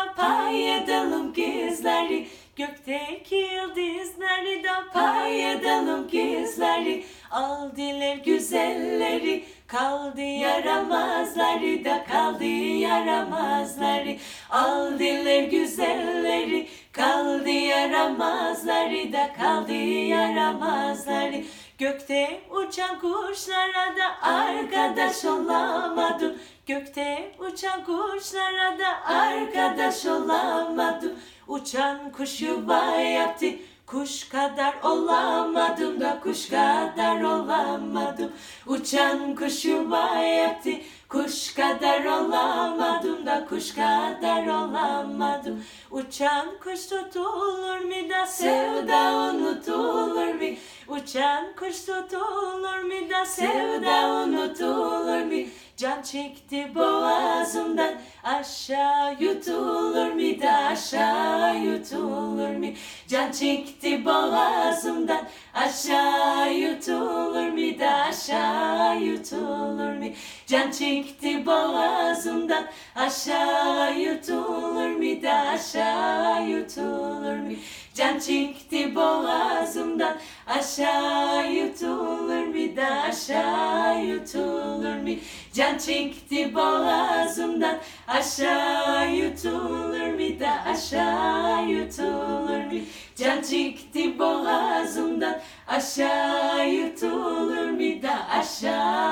da pay edelim gizleri Gökteki yıldızları. Da pay edelim gizleri Al diler güzelleri. Kaldı yaramazları da kaldı yaramazları. Al diler güzelleri Kaldı yaramazları da kaldı yaramazları. Gökte uçan kuşlara da arkadaş olamadım Gökte uçan kuşlara da arkadaş olamadım. Uçan kuş yuva yaptı. Kuş kadar olamadım da kuş kadar olamadım. Uçan kuş yuva yaptı. Kuş kadar olamadım da kuş kadar olamadım. Uçan kuş tutulur mu da sevda unutulur mu? Uçan kuş tutulur mu da sevda unutulur mu Can çekti boğazımdan aşağı yutulur mu da aşağı yutulur mu Can çekti boğazımdan aşağı yutulur mu da aşağı yutulur mu Can çekti boğazımdan aşağı yutulur mu da aşağı yutulur mu Can çekti boğazımdan aşağı yutulur mu da aşağı yutulur mu Can çekti boğazımdan. Aşağı yutulur mu da aşağı yutulur mu Can çekti boğazımdan. Aşağı yutulur mu da aşağı